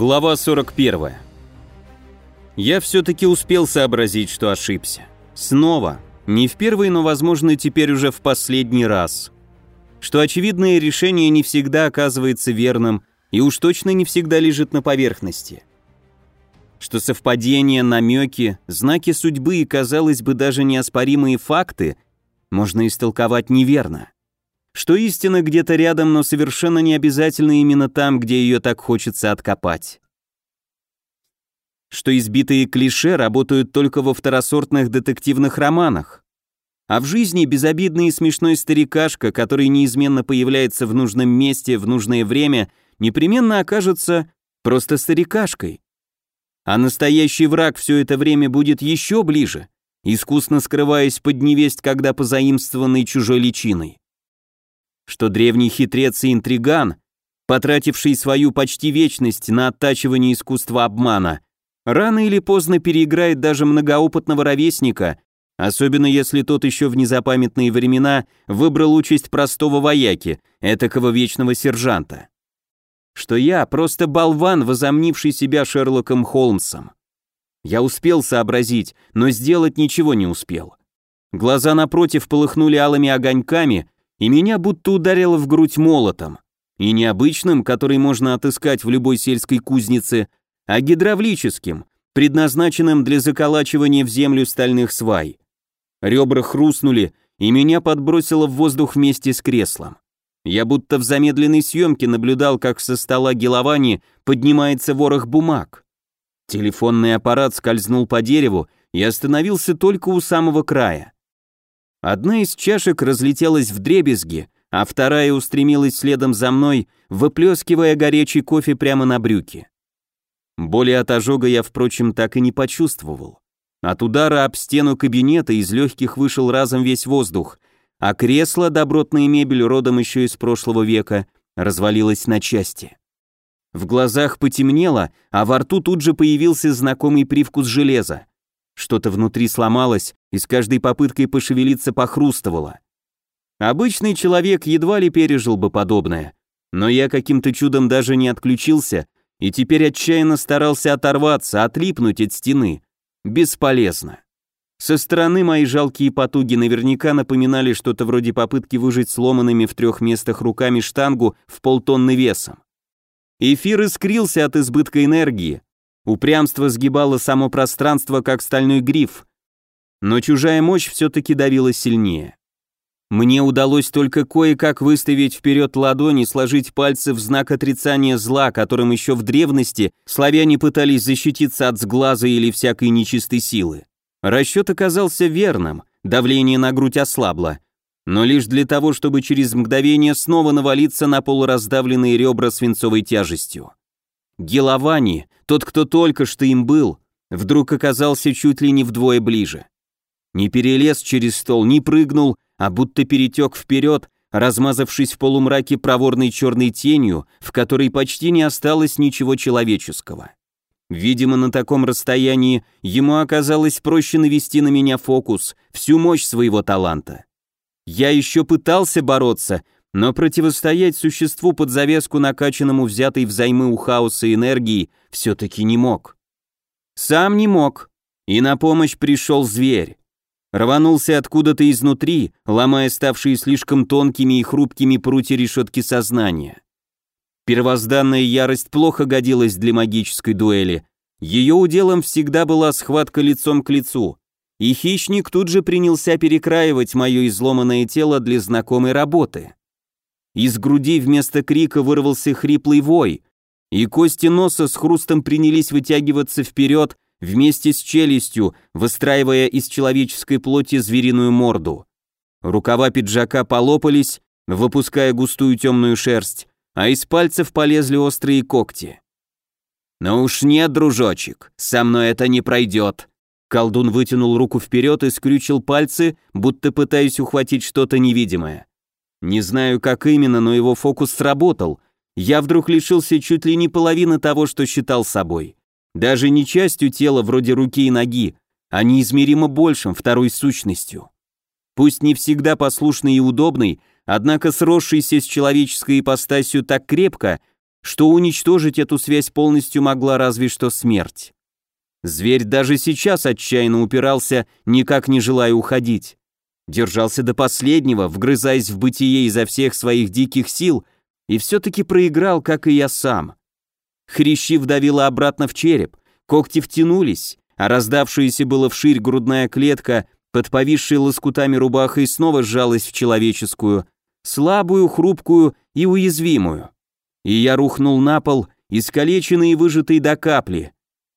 Глава 41. Я все-таки успел сообразить, что ошибся. Снова. Не в первый, но, возможно, теперь уже в последний раз. Что очевидное решение не всегда оказывается верным и уж точно не всегда лежит на поверхности. Что совпадения, намеки, знаки судьбы и, казалось бы, даже неоспоримые факты можно истолковать неверно что истина где-то рядом, но совершенно не обязательно именно там, где ее так хочется откопать. Что избитые клише работают только во второсортных детективных романах. А в жизни безобидный и смешной старикашка, который неизменно появляется в нужном месте в нужное время, непременно окажется просто старикашкой. А настоящий враг все это время будет еще ближе, искусно скрываясь под невесть, когда позаимствованной чужой личиной что древний хитрец и интриган, потративший свою почти вечность на оттачивание искусства обмана, рано или поздно переиграет даже многоопытного ровесника, особенно если тот еще в незапамятные времена выбрал участь простого вояки, этакого вечного сержанта. Что я просто болван, возомнивший себя Шерлоком Холмсом. Я успел сообразить, но сделать ничего не успел. Глаза напротив полыхнули алыми огоньками, и меня будто ударило в грудь молотом. И не обычным, который можно отыскать в любой сельской кузнице, а гидравлическим, предназначенным для заколачивания в землю стальных свай. Ребра хрустнули, и меня подбросило в воздух вместе с креслом. Я будто в замедленной съемке наблюдал, как со стола Геловани поднимается ворох бумаг. Телефонный аппарат скользнул по дереву и остановился только у самого края. Одна из чашек разлетелась в дребезги, а вторая устремилась следом за мной, выплескивая горячий кофе прямо на брюки. Боли от ожога я, впрочем, так и не почувствовал. От удара об стену кабинета из легких вышел разом весь воздух, а кресло, добротная мебель родом еще из прошлого века, развалилось на части. В глазах потемнело, а во рту тут же появился знакомый привкус железа. Что-то внутри сломалось, и с каждой попыткой пошевелиться похрустывало. Обычный человек едва ли пережил бы подобное, но я каким-то чудом даже не отключился и теперь отчаянно старался оторваться, отлипнуть от стены. Бесполезно. Со стороны мои жалкие потуги наверняка напоминали что-то вроде попытки выжить сломанными в трех местах руками штангу в полтонны весом. Эфир искрился от избытка энергии, Упрямство сгибало само пространство, как стальной гриф. Но чужая мощь все-таки давила сильнее. Мне удалось только кое-как выставить вперед ладони, сложить пальцы в знак отрицания зла, которым еще в древности славяне пытались защититься от сглаза или всякой нечистой силы. Расчет оказался верным, давление на грудь ослабло, но лишь для того, чтобы через мгновение снова навалиться на полураздавленные ребра свинцовой тяжестью. Геловани, тот, кто только что им был, вдруг оказался чуть ли не вдвое ближе. Не перелез через стол, не прыгнул, а будто перетек вперед, размазавшись в полумраке проворной черной тенью, в которой почти не осталось ничего человеческого. Видимо, на таком расстоянии ему оказалось проще навести на меня фокус, всю мощь своего таланта. Я еще пытался бороться, но противостоять существу под завеску, накачанному взятой взаймы у хаоса энергии, все-таки не мог. Сам не мог, и на помощь пришел зверь. Рванулся откуда-то изнутри, ломая ставшие слишком тонкими и хрупкими прутья решетки сознания. Первозданная ярость плохо годилась для магической дуэли. Ее уделом всегда была схватка лицом к лицу. И хищник тут же принялся перекраивать мое изломанное тело для знакомой работы. Из груди вместо крика вырвался хриплый вой, и кости носа с хрустом принялись вытягиваться вперед вместе с челюстью, выстраивая из человеческой плоти звериную морду. Рукава пиджака полопались, выпуская густую темную шерсть, а из пальцев полезли острые когти. «Ну уж нет, дружочек, со мной это не пройдет». Колдун вытянул руку вперед и скрючил пальцы, будто пытаясь ухватить что-то невидимое. Не знаю, как именно, но его фокус сработал. Я вдруг лишился чуть ли не половины того, что считал собой. Даже не частью тела, вроде руки и ноги, а неизмеримо большим, второй сущностью. Пусть не всегда послушный и удобный, однако сросшийся с человеческой ипостасью так крепко, что уничтожить эту связь полностью могла разве что смерть. Зверь даже сейчас отчаянно упирался, никак не желая уходить. Держался до последнего, вгрызаясь в бытие изо всех своих диких сил, и все-таки проиграл, как и я сам. Хрящи вдавило обратно в череп, когти втянулись, а раздавшаяся было вширь грудная клетка под повисшей лоскутами рубахой снова сжалась в человеческую, слабую, хрупкую и уязвимую. И я рухнул на пол, искалеченный и выжатый до капли.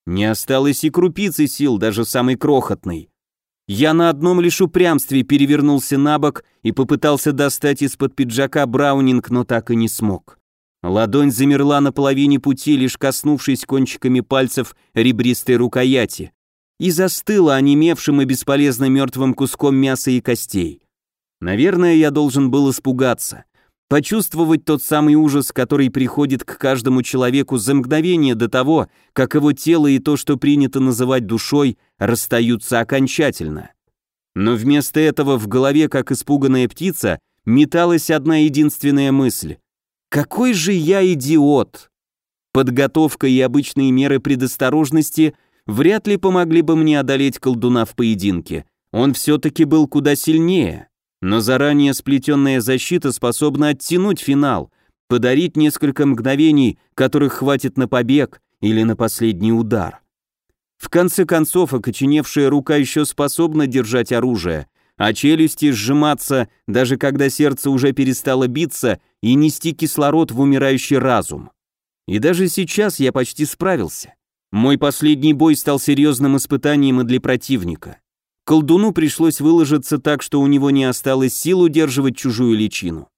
Не осталось и крупицы сил, даже самой крохотной. Я на одном лишь упрямстве перевернулся на бок и попытался достать из-под пиджака браунинг, но так и не смог. Ладонь замерла на половине пути, лишь коснувшись кончиками пальцев ребристой рукояти, и застыла онемевшим и бесполезно мертвым куском мяса и костей. Наверное, я должен был испугаться, почувствовать тот самый ужас, который приходит к каждому человеку за мгновение до того, как его тело и то, что принято называть душой, расстаются окончательно. Но вместо этого в голове, как испуганная птица, металась одна единственная мысль. Какой же я идиот! Подготовка и обычные меры предосторожности вряд ли помогли бы мне одолеть колдуна в поединке. Он все-таки был куда сильнее. Но заранее сплетенная защита способна оттянуть финал, подарить несколько мгновений, которых хватит на побег или на последний удар. В конце концов, окоченевшая рука еще способна держать оружие, а челюсти сжиматься, даже когда сердце уже перестало биться, и нести кислород в умирающий разум. И даже сейчас я почти справился. Мой последний бой стал серьезным испытанием и для противника. Колдуну пришлось выложиться так, что у него не осталось сил удерживать чужую личину.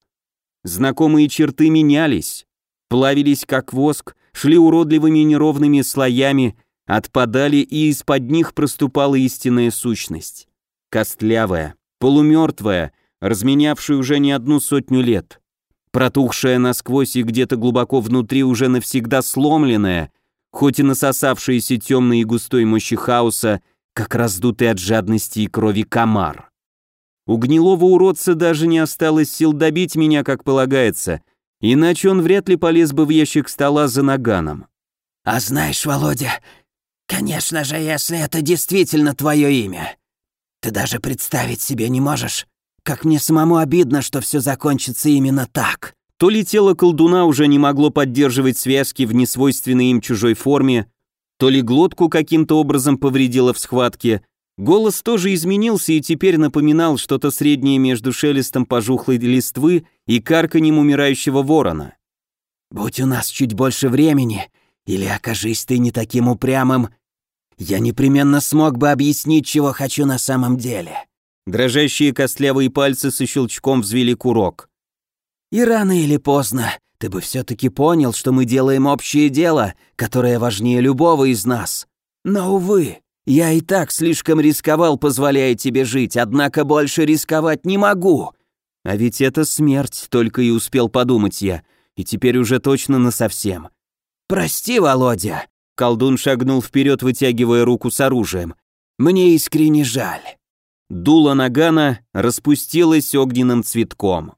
Знакомые черты менялись, плавились как воск, шли уродливыми неровными слоями, отпадали, и из-под них проступала истинная сущность костлявая, полумертвая, разменявшая уже не одну сотню лет, протухшая насквозь и где-то глубоко внутри уже навсегда сломленная, хоть и насосавшаяся темной и густой мощи хаоса, как раздутый от жадности и крови комар. У гнилого уродца даже не осталось сил добить меня, как полагается, иначе он вряд ли полез бы в ящик стола за наганом. «А знаешь, Володя, конечно же, если это действительно твое имя, ты даже представить себе не можешь, как мне самому обидно, что все закончится именно так. То ли тело колдуна уже не могло поддерживать связки в несвойственной им чужой форме, то ли глотку каким-то образом повредило в схватке. Голос тоже изменился и теперь напоминал что-то среднее между шелестом пожухлой листвы и карканьем умирающего ворона. «Будь у нас чуть больше времени, или окажись ты не таким упрямым, я непременно смог бы объяснить, чего хочу на самом деле. Дрожащие костлявые пальцы со щелчком взвели курок. И рано или поздно ты бы все-таки понял, что мы делаем общее дело, которое важнее любого из нас. Но, увы, я и так слишком рисковал, позволяя тебе жить, однако больше рисковать не могу. А ведь это смерть, только и успел подумать я, и теперь уже точно насовсем. Прости, Володя, Колдун шагнул вперед, вытягивая руку с оружием. «Мне искренне жаль». Дуло нагана распустилось огненным цветком.